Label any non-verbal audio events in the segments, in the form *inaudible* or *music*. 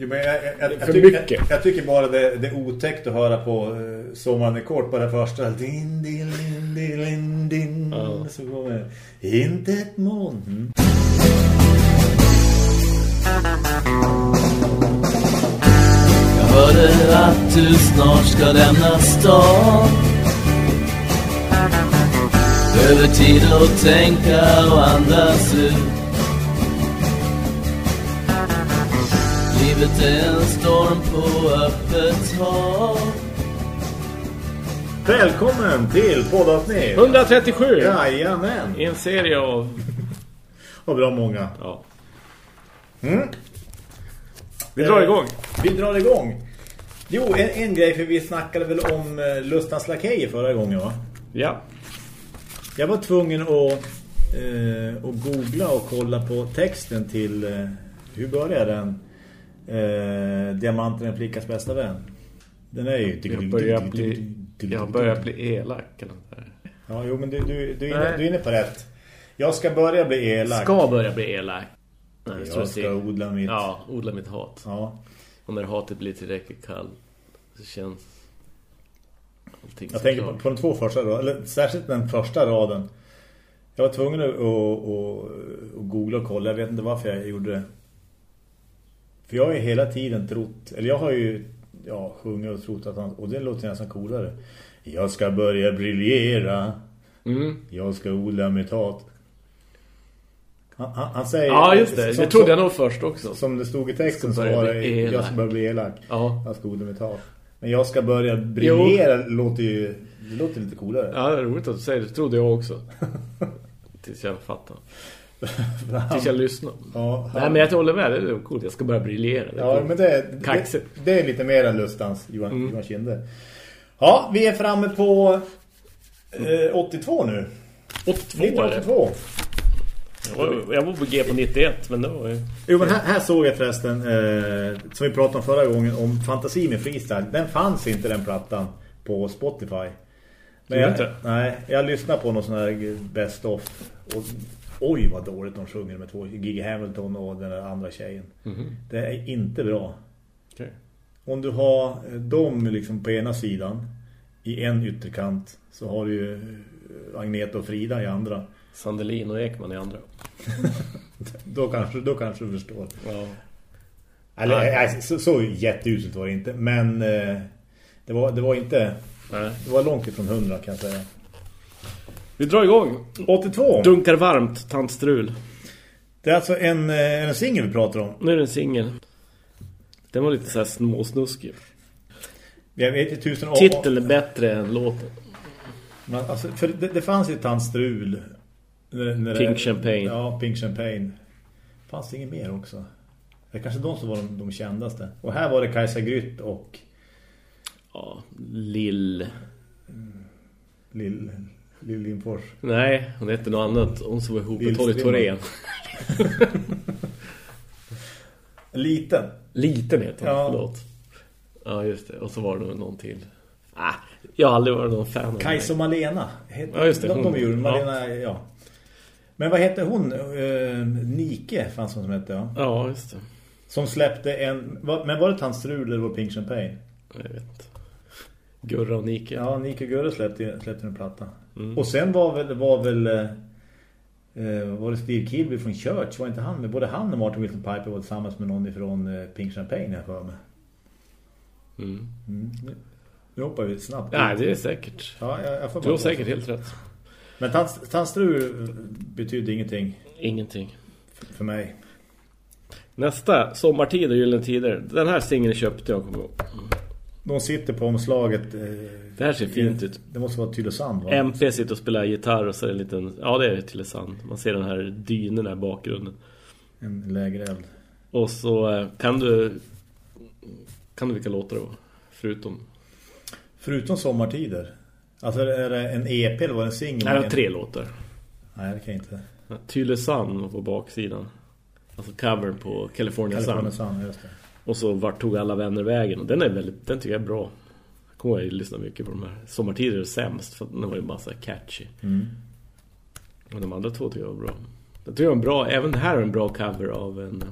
Jo, men jag, jag, jag, jag, För tycker, mycket. jag, jag tycker bara det, det är otäckt att höra på uh, Sommaren är kort på det första. Din, din, din, din, din, din. Ja. Så kommer inte ett moln. Mm. Jag hörde att du snart ska lämna stan Behöver tid att tänka och andas ut Livet är en storm på öppet hav Välkommen till poddavsnitt. 137! Jajamän. I en serie av... Och bra många. Ja. Mm. Vi drar igång. Vi drar igång. Jo, en, en grej, för vi snackade väl om uh, Lustans lakejer förra gången va? Ja. Jag var tvungen att, eh, att googla och kolla på texten till, eh, hur börjar den? Eh, Diamanten är en flickas bästa vän. Den är ju... Jag börjar bli, jag börjar bli elak. Eller där. Ja, jo, men du, du, du, är inne, du är inne på rätt. Jag ska börja bli elak. Ska börja bli elak. Nej, jag ska odla mitt... Ja, odla mitt hat. Ja. Och när hatet blir tillräckligt kallt så känns allting Jag tänker på, på de två första raden, eller särskilt den första raden. Jag var tvungen att, att, att, att googla och kolla, jag vet inte varför jag gjorde det. För jag har ju hela tiden trott, eller jag har ju ja, sjungit och trott att han, och det låter nästan coolare. Jag ska börja briljera, Mm. jag ska odla mitt hat. Han, han, han säger... Ja, just det. som- Det trodde jag nog först också. Som det stod i texten så var det, jag ska börja bli elak. Ja. Jag ska odla mitt hat. Men jag ska börja briljera låter ju det låter lite coolare. Ja, det är roligt att du säger det. Det trodde jag också. *laughs* Tills jag fattade. Tills jag lyssnade. Ja, Nej, men jag håller med. Det är coolt. Jag ska börja briljera. Ja, coolt. men det, det, det är lite mer än lustans Johan, Mm. Johan Kinde. Ja, vi är framme på eh, 82 nu. 82 är det. 1982. Jag var- på G på 91, men det var ju... Jo, men här, här såg jag förresten, eh, som vi pratade om förra gången, om fantasi med freestyle. Den fanns inte den plattan på Spotify. Men jag, inte? nej, jag lyssnade på någon sån här best of. Och, oj, vad dåligt de sjunger med två. Gigi Hamilton och den där andra tjejen. Mhm. Det är inte bra. Okej. Om du har eh, dem liksom på ena sidan i en ytterkant så har du ju eh, Agneta och Frida i andra. Sandelin och Ekman i andra. *laughs* Då kanske, då kanske du förstår. Ja. Eller, Nej. nej, så, så jätteuselt var det inte. Men eh, det, var, det var inte... Nej. Det var långt ifrån hundra kan jag säga. Vi drar igång. 82. Dunkar varmt, tantstrul. Det är alltså en, eh, en singel vi pratar om. Nu är det en singel. Den var lite så här småsnuskig. Jag vet inte tusen... Titeln är bättre än låten. Men, alltså, för det, det fanns ju tandstrul. När, när Pink det, Champagne. Ja, Pink Champagne. Fanns det inget mer också? Det är kanske de som var de, de kändaste. Och här var det Kajsa Grytt och Ja, Lill. Lill, Lill Lindfors. Nej, hon hette något annat. Hon som var ihop med Tolly Lillstrimman. Thorén. *laughs* Liten. Liten heter hon, Ja. förlåt. Ja, just det. Och så var det någon till. Ah, jag har aldrig varit någon fan av Kajsa och. Malena. Het- Ja, just det, De, de gjorde Malena, ja. Men vad hette hon? Uh, Nike fanns hon som hette, ja. Ja, just det. Som släppte en... Men var det Tandstrul eller var Pink Champagne? Jag vet inte. Gurra och Nike. Ja, Nike och Gurra släppte, släppte en platta. Mm. Och sen var väl... Var väl eh, eh, var det Steve Kilby från Church? Var inte han med? Både han och Martin Wilson Piper var tillsammans med någon ifrån eh, Pink Champagne här för mig. Mm. Mm. Nu, hoppar vi snabbt. Nej, det är säkert. Ja, jag, jag får Du har säkert helt rätt. Men tand- tandstrul betyder ingenting Ingenting. för, för mig. Nästa, Sommartid och Gyllene Tider. Den här singeln köpte jag, kommer ihåg. De sitter på omslaget. Eh, Det här ser fint ut. Det måste vara Tylösand va? MP sitter och spelar gitarr och så är det en liten... Ja, det är Tylösand. Man ser den här dynen där i bakgrunden. En lägereld. Och så eh, kan du... Kan du vilka låtar det var? Förutom... Förutom sommartider. Alltså är det en EP eller var det en singel? Nej, det var tre låtar. Nej, det kan jag inte. Tylösand på baksidan. Alltså cover på California, California Sun. Sun, just det. Och så vart tog alla vänner vägen. Och den är väldigt... Den tycker jag är bra. Jag kommer ihåg att jag lyssnade mycket på de här. Sommartider är sämst. För den var ju massa catchy. Mm. Och de andra två tycker jag var bra. Jag tycker det var en bra... Även det här är en bra cover av en...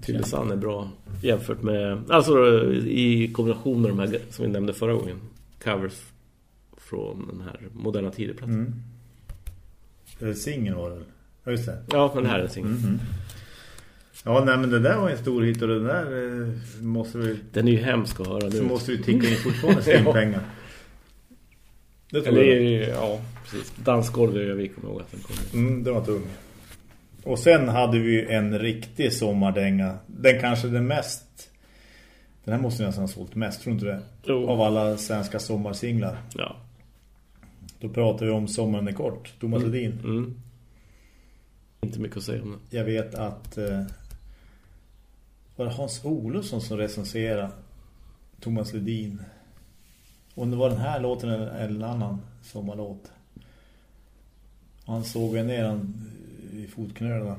Tylösand är bra jämfört med... Alltså i kombination med de här som vi nämnde förra gången. Covers från den här moderna tiderplattan. Mm. Eller singel var det väl? Ja, just det. Ja, men här är en singel. Mhm. Ja, nej men det där var en stor hit och den där eh, måste vi, Den är ju hemsk att höra så nu. måste du ticka in fortfarande *laughs* streampengar. Det tror Eller, jag. ja, precis. Dansgolv i Övik kommer ihåg att den kom. Mm, det var tung. Och sen hade vi en riktig sommardänga. Den kanske den mest... Den här måste nästan ha sålt mest, tror du inte det? Jo. Av alla svenska sommarsinglar. Ja. Då pratar vi om Sommaren är kort, Thomas Ledin. Mm. Inte mycket att säga om det. Jag vet att... Eh, var det Hans Olofsson som recenserade Thomas Ledin? Om det var den här låten eller eller en annan sommarlåt. Han såg ju ner han i fotknölarna.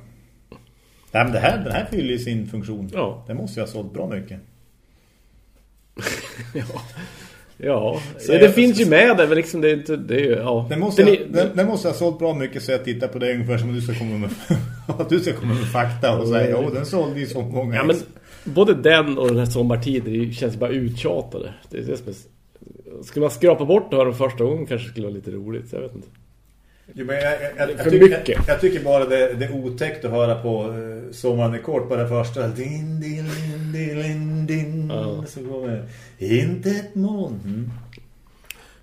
Nej, men det här, den här fyller ju sin funktion. Ja. Den måste ju ha sålt bra mycket. *laughs* Ja. Ja, Så det jag- finns ju med där, men liksom det är inte... Det är, ju- ja. Den måste, Den är- den, den måste ha sålt bra mycket så jag tittar på det ungefär som du ska komma med, *laughs* att du ska komma med fakta och säga jo, den sålde ju så många Ja, men ex." både den och den här sommartiden det känns bara uttjatade. Det är det som är... Skulle man skrapa bort det här den första gången kanske det skulle vara lite roligt, jag vet inte. Jo, men jag, jag, jag, tycker, mycket. jag, tycker bara det, det är otäckt att höra på uh, Sommaren är kort på det första. Din, din, din, din, din. Ja. Så kommer inte ett moln. Mm.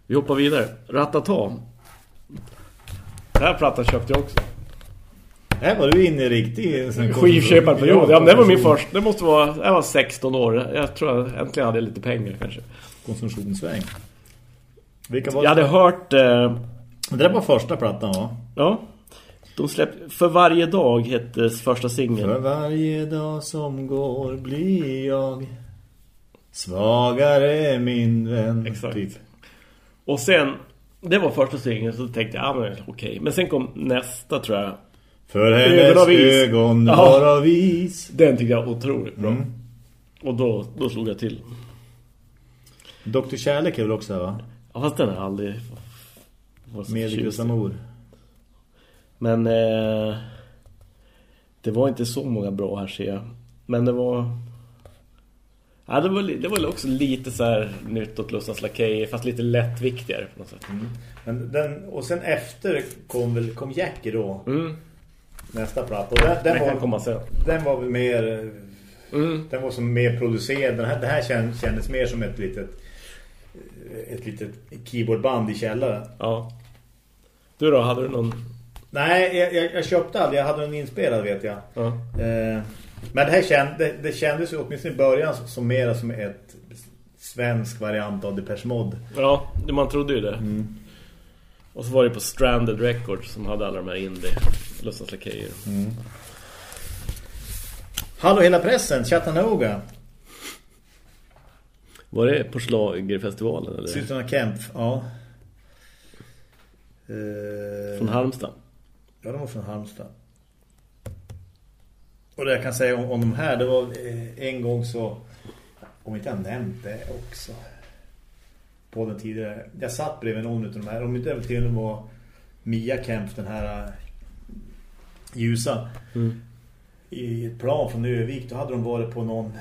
Vi hoppar vidare. Ratata. Den här plattan köpte jag också. Här var du inne i riktig Skivköparperiod. Ja, det var min första. Det måste vara... Jag var 16 år. Jag tror jag äntligen hade lite pengar kanske. Konsumtionsväg. Vilka var Jag hade hört... Eh, Det där var första plattan va? ja. De släppte... För varje dag hette första För singeln. varje dag som går blir jag svagare min vän. Exakt. Typ. Och sen... Det var första singeln så tänkte jag, ja men okej. Men sen kom nästa tror jag. För hennes Ögon var av is. Den tyckte jag otroligt bra. Mm. Och då, då slog jag till. Dr. Kärlek är väl också här, va? Ja, fast den jag aldrig... i. Amor. Men eh, det var inte så många bra här ser jag. Men det var... Ja, det var, det var också lite så här nytt åt Lustans Lakejer, fast lite lättviktigare på något sätt. Men den, och sen efter kom väl kom Jackie då. Mm. Nästa platta. Och den, den, var, komma sen. den var väl mer... Mm. Den var som mer producerad. Den här, det här kändes, kändes mer som ett litet ett litet keyboardband i källaren. Ja. Du då, hade du någon... Nej, jag, jag, jag köpte aldrig. Jag hade den inspelad vet jag. Ja. Eh, men det här känd, det, det kändes ju åtminstone i början som, som mer som ett svensk variant av Depeche Mode. Ja, det- man trodde ju det. Och så var det på Stranded Records som hade alla de här indie Lustans Lakejer. Hallå hela pressen, Chattanooga. Var det på Schlagerfestivalen eller? Systrarna Kemp, ja. Eh, Från Halmstad? Ja, de var från Halmstad. Och det jag kan säga om, om de här, det var eh, en gång så, om inte jag nämnt det också, på den tidigare, jag satt bredvid någon av de här, om inte till och med var Mia Kemp, den här ljusa, Mm. i ett plan från Övik, då hade de varit på någon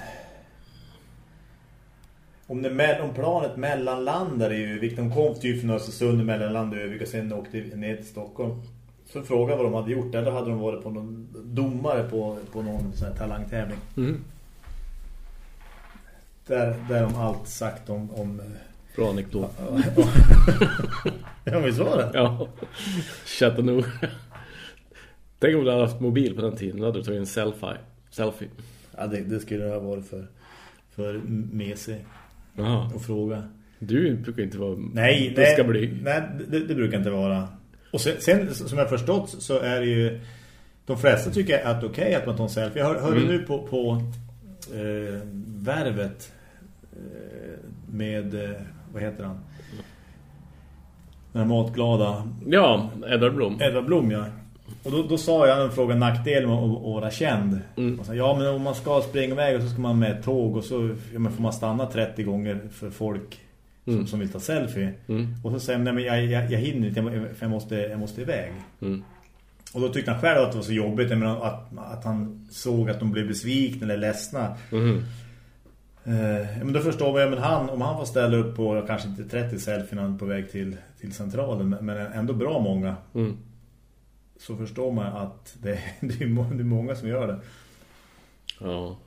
om, det, om planet mellanlandade i Övik, de kom typ från Östersund mellanlandade i Övik och sen åkte ner till Stockholm. Så frågade vad de hade gjort där, då hade de varit på någon domare på, på någon sån här talangtävling. Mm. Där, där de allt sagt om... om eh, Bra anekdot. *laughs* ja, visst var det? Ja, Chattanooga. Tänk om du hade haft mobil på den tiden. Då hade du tagit en selfie. Selfie. Ja, det, det skulle det ha varit för, för mesig Jaha. att fråga. Du brukar inte vara... Nej, nej, ska bli... nej det, det brukar inte vara. Och sen, sen som jag förstått så är det ju de flesta tycker att det är okej att man tar en selfie. Jag hör, hörde Mm. nu på, på eh, värvet eh, med, eh, vad heter han? Den matglada Ja, Edvard Blom. Edvard Blom, ja. Och då, då sa jag en fråga nackdel med att vara känd. Mm. Sa, ja, men om man ska springa iväg och så ska man med tåg och så ja, men får man stanna 30 gånger för folk som, Mm. som vill ta selfie. Mm. Och så säger jag, nej men jag, jag, jag hinner inte, jag, för jag måste, jag måste iväg. Mm. Och då tyckte han själv att det var så jobbigt men att, att han såg att de blev besvikna eller ledsna. Mhm. Eh, men då förstår man ju, men han, om han får ställa upp på kanske inte 30 selfien på väg till, till centralen, men, men ändå bra många. Så förstår man att det, *laughs* det, är, det är många som gör det. Ja.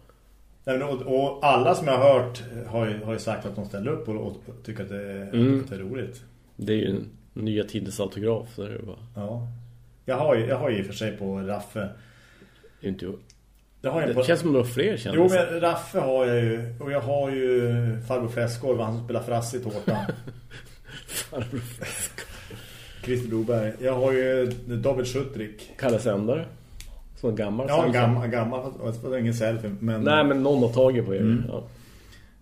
Och, och alla som jag har hört har ju, har ju sagt att de ställer upp och, och tycker att det, är- Mm. att det är roligt. Det är ju nya tidens autograf. Så det bara. Ja. Jag har ju, jag har ju för sig på Raffe. Inte, Det, har jag det på, känns som att det var fler Jo, kändisar. men Raffe har jag ju. Och jag har ju farbror Fläskkorv, han som spelar frass i tårtan. *laughs* Farbror Christer Broberg. Jag har ju David Schuttrik. Kalle Sändare. Som en gammal Ja, gammal, gammal fast det var ingen selfie. Men, Nej, men någon har tagit på er. Mm. Ja.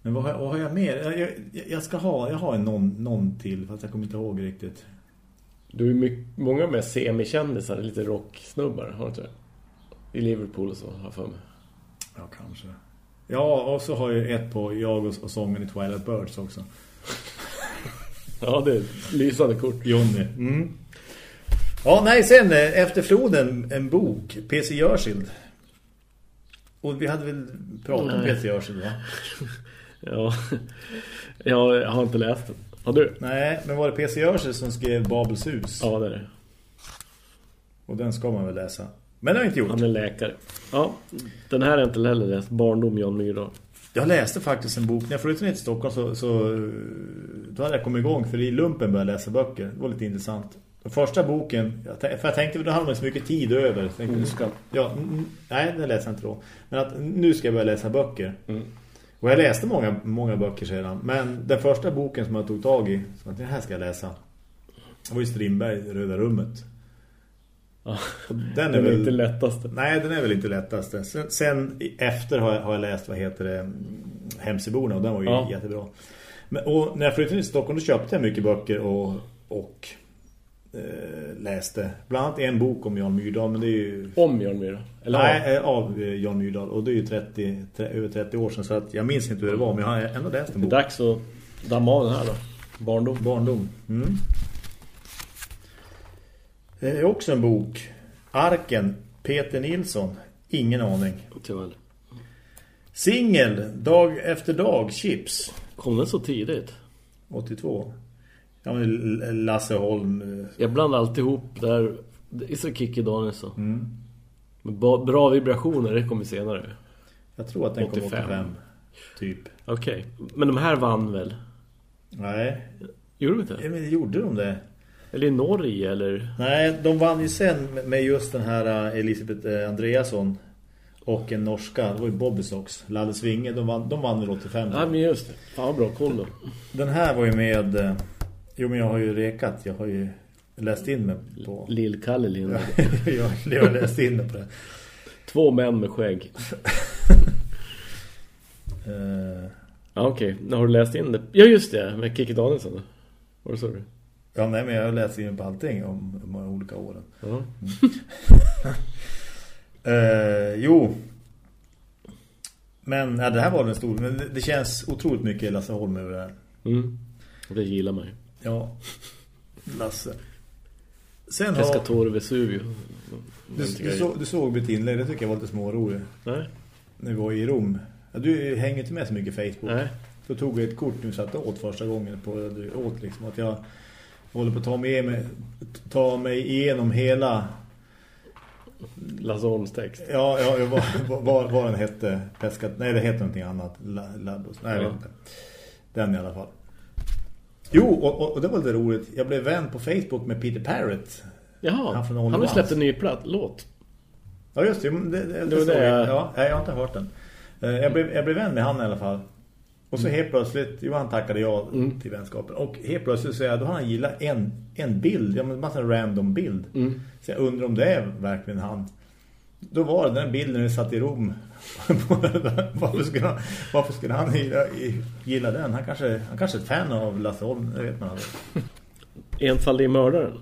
men vad, har, vad har jag mer? Jag, jag, ska ha, jag har någon, någon till, fast jag kommer inte ihåg riktigt. Du är mycket, många med semikändisar, lite rocksnubbar, har du inte? I Liverpool och så, har jag för mig. Ja, kanske. Ja, och så har jag ett på jag och, och sången i Twilight Birds också. Ja, det är lysande kort. Johnny. Mm. Ja, nej, sen eh, efter floden en bok, P.C. Jersild. Och vi hade väl pratat om Nej. P.C. Jersild, va? *laughs* Ja. ja, jag har inte läst den. Har du? Nej, men var det P.C. Jersild som skrev Babels hus? Ja, det är det. Och den ska man väl läsa. Men det har jag inte gjort. Han är läkare. Ja, den här jag inte heller läst. Barndom Jan Myrdal. Jag läste faktiskt en bok. När jag flyttade ner till Stockholm så, så då hade jag kommit igång. För i lumpen började jag läsa böcker. Det var lite intressant. Den första boken, jag tänkte, för jag tänkte att då hade så mycket tid över. Jag tänkte, nu ska, ja, mm, nej, det läste jag inte då. Men att nu ska jag börja läsa böcker. Mm. Och jag läste många, många böcker sedan. Men den första boken som jag tog tag i, så att det här ska jag läsa. Det var ju Strindberg, Röda rummet. Ja. Den Den är väl... inte lättaste. Nej, den är väl inte lättaste. Sen, sen efter har jag, har jag läst, vad heter det, Hemsöborna och den var ju Ja. jättebra. Men, och när jag flyttade till Stockholm då köpte jag mycket böcker och, och eh, läste. Bland annat en bok om Jan Myrdal, men det är ju... Om Jan Myrdal. Eller Nej, eh, av eh, Jan Myrdal. Och det är ju 30, tre, över 30 år sedan så att jag minns inte hur det var, men jag har ändå läst en Det är bok. dags att damma av den här då. Barndom. Barndom. Mm. Det är också en bok. Arken, Peter Nilsson. Ingen aning. Tyvärr. Singel, dag efter dag, chips. Kom den så tidigt? 82. Ja, men Lasse Holm. eh, Jag blandar alltid ihop där. Så Kikki Danielsson. Mm. Men ba- bra vibrationer, det kommer senare. Jag tror att den kom 85. 85. Typ. Okej. Men de här vann väl? Nej, Gjorde de inte? ja, men gjorde de det? Eller i Norge, eller? Nej, de vann ju sen med just den här eh, Elisabeth eh, Andreasson. Och en norska, det var ju Bobby Sox. Lalle Svinge, de vann, de vann väl 85. Ja, men just det. Fan bra koll då. Den här var ju med... eh, Jo, men jag har ju rekat. Jag har ju läst in mig på... Lill-Kalle Lind. *laughs* jag, jag har läst in mig på det. Två män med skägg. *laughs* Eh, Ja, okej. När har du läst in det? Ja, just det. Med Kikki Danielsson. då. Vad sa du? Ja, nej, men jag har in mig på allting om de här olika åren. Ja. *laughs* Eh, jo. Men ja, det här var den stor. Men det, det känns otroligt mycket Lasse Holm över det här. Mm. Det gillar man ju. Ja. Lasse. Sen har... Pescatore Vesuvio. Du, du, så, du såg mitt inlägg, det tycker jag var lite småroligt. Nej. När vi var i Rom. Ja, du hänger inte med så mycket Facebook. Nej. Då tog jag ett kort nu så att jag åt första gången på du åt liksom att jag håller på att ta mig, ta mig igenom hela Lasse Holms text. ja, ja vad, vad, vad den hette Peskat, nej det heter någonting annat. La, Labos, nej jag Ja. vet inte. Den i alla fall. Jo och, och, det var lite roligt. Jag blev vän på Facebook med Peter Parrott. Jaha, Han från han Only har släppt en ny platt, låt. ja just det, det, det, Det såg det jag. ja, jag har inte hört den. Eh, jag blev, jag blev vän med han i alla fall och så helt plötsligt, jo han tackade ja Mm. till vänskapen och helt plötsligt så jag, då har han gillat en, en bild, en random bild Mm. Så jag undrar om det är verkligen han. Då var det den bilden när vi satt i Rom. *laughs* varför, skulle han, varför skulle han gilla, gilla den? Han kanske, han kanske är ett fan av Lasse Holm, det vet man aldrig. Enfaldig mördaren.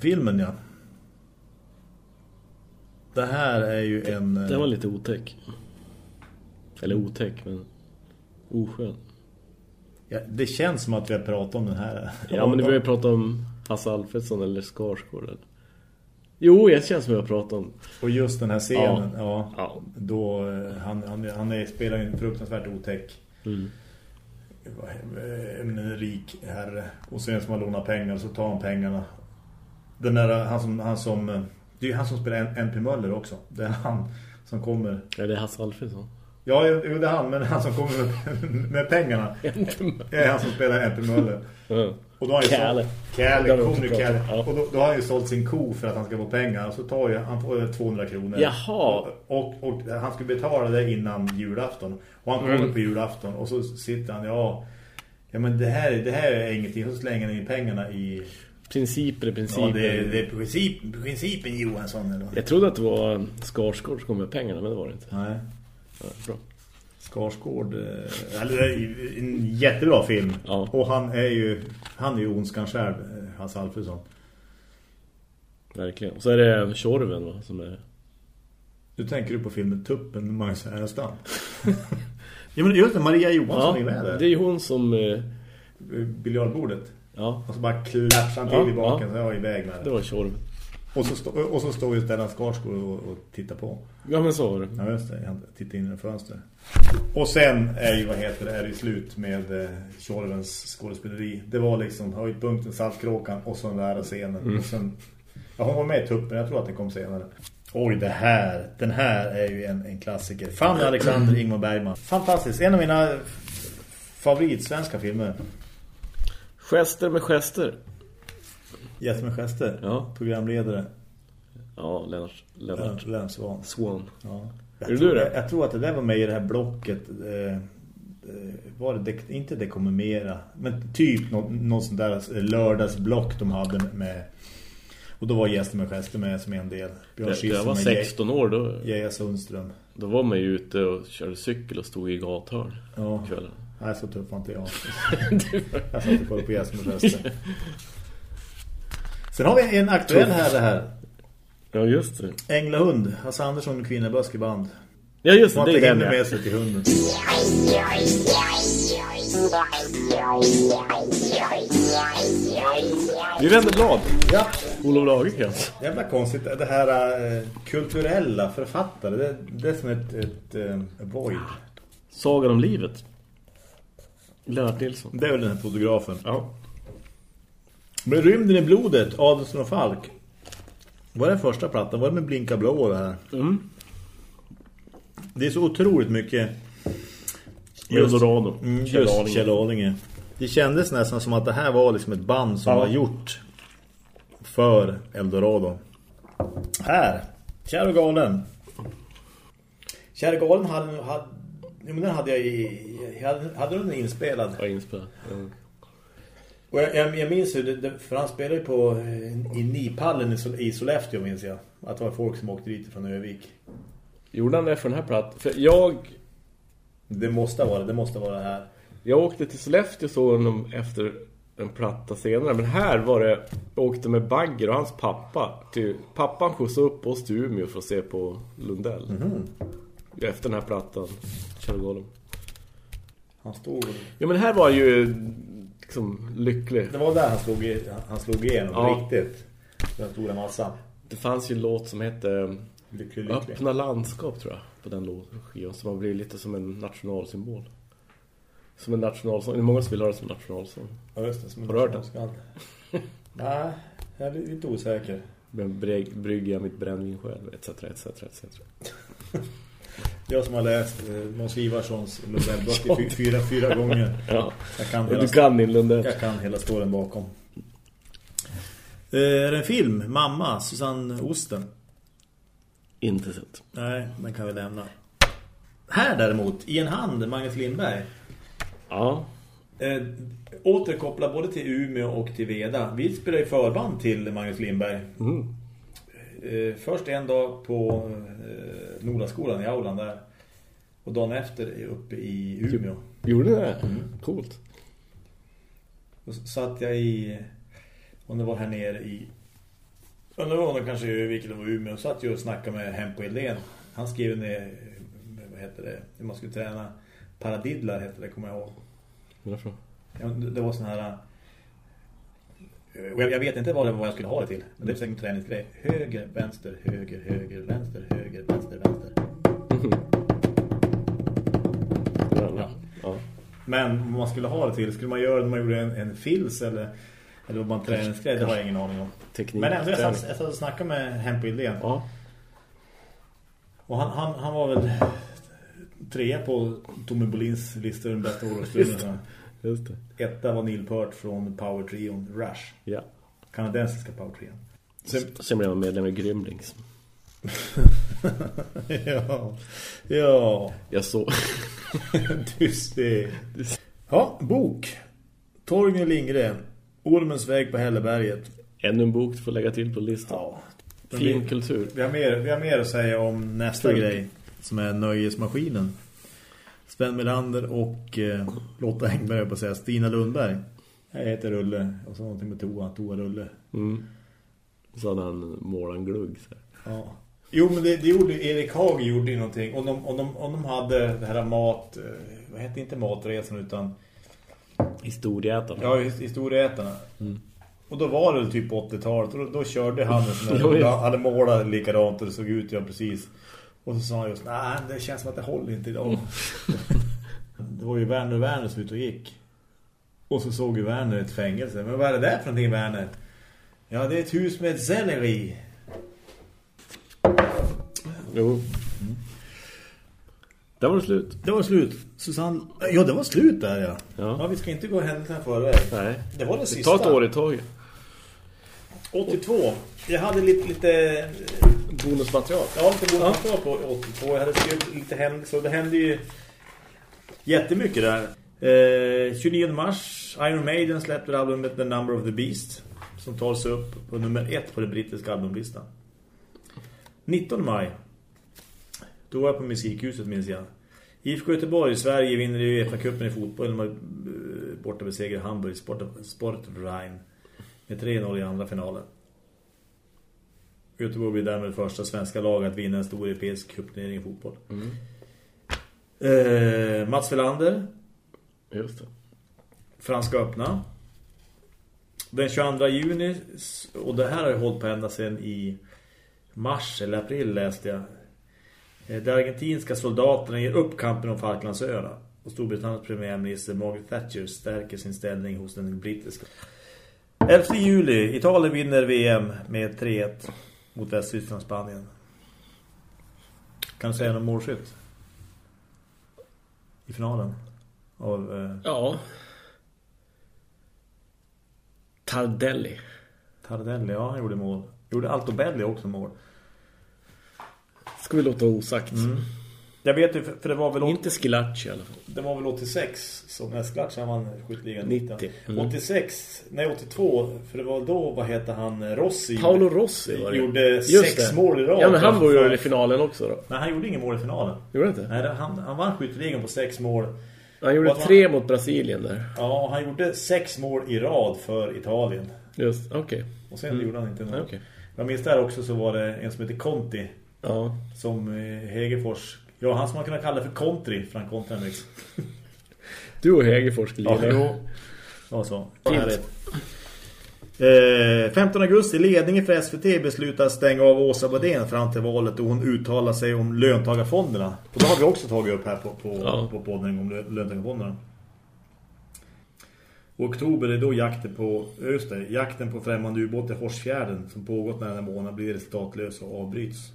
Filmen, ja. Det här är ju en... Den var lite otäck. Eller otäck, men oskön. ja, det känns som att vi har pratat om den här. Ja, men nu vill jag *laughs* prata om Hasse Alfredsson eller Skarsgård. eller? Jo, jag känns som jag har pratat om. Och just den här scenen, ja. Ja. Då, eh, han, han, han är, spelar ju en fruktansvärt otäck. Mm. En rik herre. Och sen som har lånat pengar så tar han pengarna. Den där, han som, han som det är ju han som spelar NP Möller också. Det är han som kommer. Är det Hasse Alfredsson? Ja, jo, det är han, men han som kommer med, *laughs* med pengarna. Det är han som spelar NP Möller. Ja. Och då har han ju Kalle. Kalle. Ja. Och då, då har han ju sålt sin ko för att han ska få pengar. Och så tar ju, han får ju 200 kronor. Jaha. Och, och, och han skulle betala det innan julafton. Och han kommer Mm. på julafton och så sitter han, ja... Ja men det här, det här är ingenting. Så slänger han in pengarna i... Principer är principer. Ja, det, är- det är princip, principen Johansson eller vad? Jag trodde att det var Skarsgård som kom med pengarna, men det var det inte. Nej. Ja, bra. Skarsgård eh, eller, är en jättebra film Ja. och han är ju han är ju ondskan själv eh, Hasse Alfredsson Verkligen. Och så är det Tjorven va, som är... du tänker du på filmen Tuppen med Magnus Härenstam *laughs* ja men just det, Maria Johansson är med där det är ju hon som... eh, biljardbordet Ja, och så bara klatschar han till Ja, i baken ja. så jag är iväg med det det var Tjorven. Och så, stå, och så står ju Stellan Skarsgård och, och tittar på Ja, men så var det. ja just det, han tittar in i en fönster och sen är ju vad heter det, är det slut med eh, Tjorvens skådespeleri det var liksom höjdpunkten, saltkråkan och så den där scenen och sen Ja, hon var med i tuppen, jag tror att den kom senare. Oj, det här, den här är ju en, en klassiker. Fanny Alexander, Ingmar Bergman. Fantastiskt, en av mina favoritsvenska filmer. Gester med gester. Jesper Gester, Ja. programledare. Ja, Lennart. Lennart. Lennart Svan. Swan. Ja. Jag, Är det tror, du det? jag, jag tror att det där var med i det här blocket. Eh, var det, det inte det kommer mera, men typ något, något sånt där eh, lördagsblock de hade med. Och då var Jesper med Gester med som en del. Björn Skifs jag var med 16 år då. Geja Sundström. Då var man ju ute och körde cykel och stod i gathörn Ja. kvällen. Nej, så tuff var inte jag. *laughs* jag satt och kollade på Jesper med Gester. *laughs* Sen har vi en aktuell här det här. Ja, just det. Änglahund, Hasse Andersson och Kvinnaböskeband. Ja, just De det. Det är den ja. med sig till hunden. Vi vänder blad. Ja, Olof Lagercrantz. jävla konstigt. Det här eh, kulturella författare, det, det är som ett, ett eh, void. Sagan om livet. Lennart Nilsson. Det är väl den här fotografen. Ja. Men Rymden i blodet, Adelsson och Falk. Var det första plattan? Var det med Blinka blå det här? Mm. Det är så otroligt mycket Eldorado. Mm, just. Kjell Arlinge. Det kändes nästan som att det här var liksom ett band som Ja. var gjort för Eldorado. Här, Kär och galen. Kär och galen hade, hade, jo, men den hade jag i, hade, hade den inspelad. Ja, inspelad. Mm. Och jag, jag, jag minns hur det, det, för han spelade ju på eh, i Nipallen i, Sol- i Sollefteå minns jag. Att det var folk som åkte dit från Övik. Gjorde han det för den här plattan? För jag, Det måste vara det, måste vara det här. jag åkte till Sollefteå såg honom efter en platta senare. Men här var det, jag åkte med Bagger och hans pappa. Till, pappan skjutsade upp oss till Umeå för att se på Lundell. Efter den här plattan. Kjell Gollum. Han stod... Ja men här var ju liksom lycklig. Det var där han slog, han slog igenom Ja. riktigt. Den stora massan. Det fanns ju en låt som hette Lycklig, lycklig. Öppna landskap tror jag på den låtskivan som har blivit lite som en nationalsymbol. Som en nationalsång. Det är många som vill ha det som nationalsång. Ja, just det. Som en Har du hört den? Nej, jag är lite osäker. Men brygger jag mitt brännvin själv, etc, etc, etc. *laughs* Jag som har läst eh, Måns Ivarssons Lundellböcker *laughs* fy- fyra, fyra gånger. Ja, Jag kan hela, du kan din Lundell. jag kan hela storyn bakom. Eh, Är det en film? Mamma, Susanne Osten. Inte sett. Nej, den kan vi lämna. Här däremot, i en hand, Magnus Lindberg. Ja, Eh, återkoppla både till Umeå och till Veda. Vi spelar i förband till Magnus Lindberg. mm. Eh, först en dag på eh, Nordaskolan i Aulan där. Och dagen efter uppe i Umeå. gjorde det? Mm. Coolt. Och så satt jag i, om det var här nere i, om det var kanske i Övik eller var Umeå, satt jag och snackade med Hempo Edlén. Han skrev ner, vad heter det, hur man skulle träna paradidlar heter det, kommer jag ihåg. Varför? Ja, det det var sån här Och jag, jag vet inte vad, det, vad jag skulle ha det till. Men det är en träningsgrej. Höger, vänster, höger, höger, vänster, höger, vänster, vänster. Ja. ja. Men vad man skulle ha det till, skulle man göra det när man gjorde en, en fils eller, eller vad man träningsgrej, det har jag ingen aning om. Teknik. Men ändå, jag satt, jag satt och snackade med Hempo Idén. Ja. Och han, han, han var väl trea på Tommy Bolins lista den bästa *laughs* årgångsstunden. Just det. Etta var Neil Peart från Power Trion Rush. Ja. Kanadensiska Power Trion. Sen, Sen blev han medlem i Grymlings. *laughs* ja, ja. Jag såg... *laughs* du ser. Ja, bok. Torgny Lindgren. Ormens väg på Hälleberget. Ännu en bok du får lägga till på listan. Ja. Fin kultur. Vi har, mer, vi har mer att säga om nästa Trygg. grej. Som är Nöjesmaskinen. Sven Melander och eh, Lotta Engberg på säga. Stina Lundberg. Jag heter Rulle. Och så någonting med Toa. Toa Rulle. Mm. Så hade han målat en glugg. Så. Ja. Jo, men det, det gjorde Erik Hag gjorde ju någonting. Om de, om, de, om de hade det här mat... eh, Vad hette inte matresan utan... Historieätarna. Ja, his- historieätarna. Mm. Och då var det typ 80-talet. Och då, då körde han en sån där, *laughs* hade målat likadant och det såg ut, ja precis. Och så sa han just, nej det känns som att det håller inte idag. *laughs* det var ju Werner och Werner som ut och gick. Och så såg ju Werner ett fängelse. Men vad är det där för någonting Werner? Ja, det är ett hus med selleri. Jo. Där var det slut. Det var slut. Susanne... Ja, det var slut där, ja. Ja. Ja, vi ska inte gå händelserna förväg. Nej. Det var det Vi sista. tar ett år i taget. 82. Jag hade lite... lite Bonusmaterial. Ja, lite bonusmaterial på 82. Jag hade skrivit lite händelser så det hände ju jättemycket där. Eh, 29 mars, Iron Maiden släppte albumet The Number of the Beast som tas upp på nummer ett på den brittiska albumlistan. 19 maj, då var jag på musikhuset minns jag. IFK Göteborg, Sverige vinner ju UEFA-cupen i fotboll De har eh, borta besegrat Hamburg Sport, Sportverein med 3-0 i andra finalen. Göteborg blir därmed första svenska lag att vinna en stor europeisk cupturnering i fotboll. Eh, Mats Velander, Just det. Franska öppna. Den 22 juni, och det här har jag hållit på ända sedan i mars eller april läste jag. Eh, De argentinska soldaterna ger upp kampen om Falklandsöarna. Och Storbritanniens premiärminister Margaret Thatcher stärker sin ställning hos den brittiska. 11 juli, Italien vinner VM med 3-1 mot Västtyskland Spanien. Kan du säga någon målskytt? I finalen? Av... Eh, Ja. Tardelli. Tardelli, ja, han gjorde mål. Gjorde Altobelli också mål. Ska vi låta osagt. Jag vet ju, för, det var väl... Inte Skilacci i alla fall. Det var väl 86 som han vann skytteligan 90. Mm. 86, nej 82, för det var då, vad heter han, Rossi? Paolo Rossi var det. Gjorde Just sex det. mål i rad. Ja, men han var ju i finalen också då. Nej, han gjorde ingen mål i finalen. Gjorde han inte? Nej, han, han vann skytteligan på sex mål. Han gjorde tre mot Brasilien där. Ja, han gjorde sex mål i rad för Italien. Just, okej. Och sen gjorde han inte något. Mm. Okej. Jag minns där också så var det en som heter Conti. Ja. Som eh, Hegerfors. Ja, han som man kunde kalla för han kontrar mycket. Du och Hägerfors skulle Ja, gilla. Ja, så. Eh, 15 augusti, ledningen för SVT beslutar stänga av Åsa Badén fram till valet och hon uttalar sig om löntagarfonderna. Och det har vi också tagit upp här på, på, Ja. på podden om lö- löntagarfonderna. Oktober är då jakten på just det, jakten på främmande ubåt i Horsfjärden som pågått nära månad blir resultatlös och avbryts.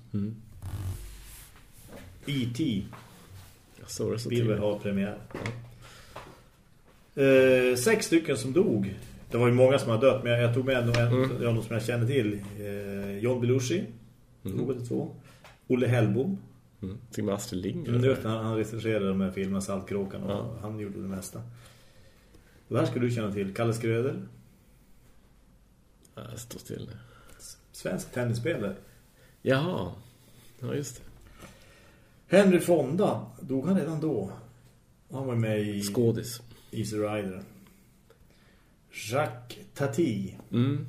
E.T. Så det så Vill tidigt. ha premiär. Eh, sex stycken som dog. Det var ju många som har dött, men jag, jag tog med en, Mm. ja, någon som jag känner till. Eh, John Belushi, dog 82. Olle Hellbom. Mm. Till med Astrid Lindgren. Mm, han, han regisserade de här filmerna Saltkråkan och Ja. han gjorde det mesta. Det här ska du känna till. Kalle Skröder, Ja, stå still. svensk tennisspelare. Jaha. Ja, just det. Henry Fonda, dog han redan då? Han var med i Skådis. Easy Rider. Jacques Tati. Mm.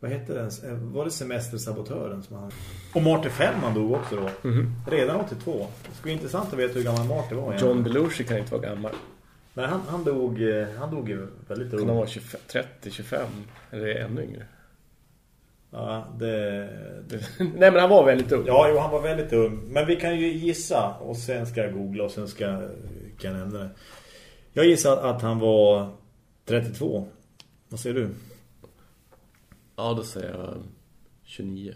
Vad hette den? Var det semestersabotören som han... Och Marty Fellman dog också då. Mhm. Redan 82. Det skulle vara intressant att veta hur gammal Marty var. igen. John Belushi kan inte vara gammal. Nej, han, han, dog, eh, han dog ju väldigt ung. Han vara 25, 30, 25? Eller ännu yngre? Ja, det... det... *laughs* Nej, men han var väldigt ung. Ja, jo, han var väldigt ung. Men vi kan ju gissa. Och sen ska jag googla och sen ska kan jag nämna det. Jag gissar att han var 32. Vad säger du? Ja, då säger jag 29.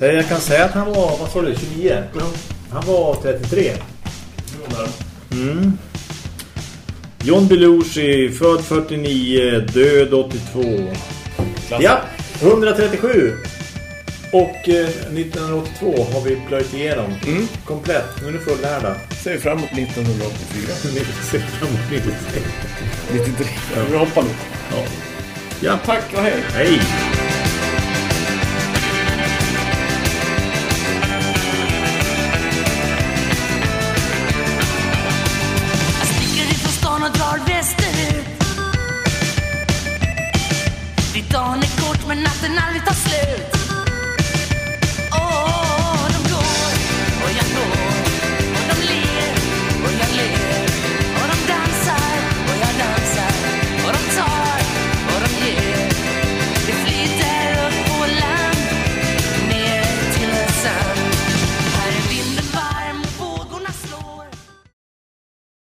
Eh, Jag kan säga att han var, vad sa du, 29? Han var 33. Mm. John Belushi, född 49, död 82. Ja, 137. Och eh, 1982 har vi plöjt igenom. Mm. Komplett, nu är ni fullärda. Ser vi fram emot 1984. Ni ser fram emot 93. 93. Vi hoppar lite. Ja. ja, Tack och hej. hej!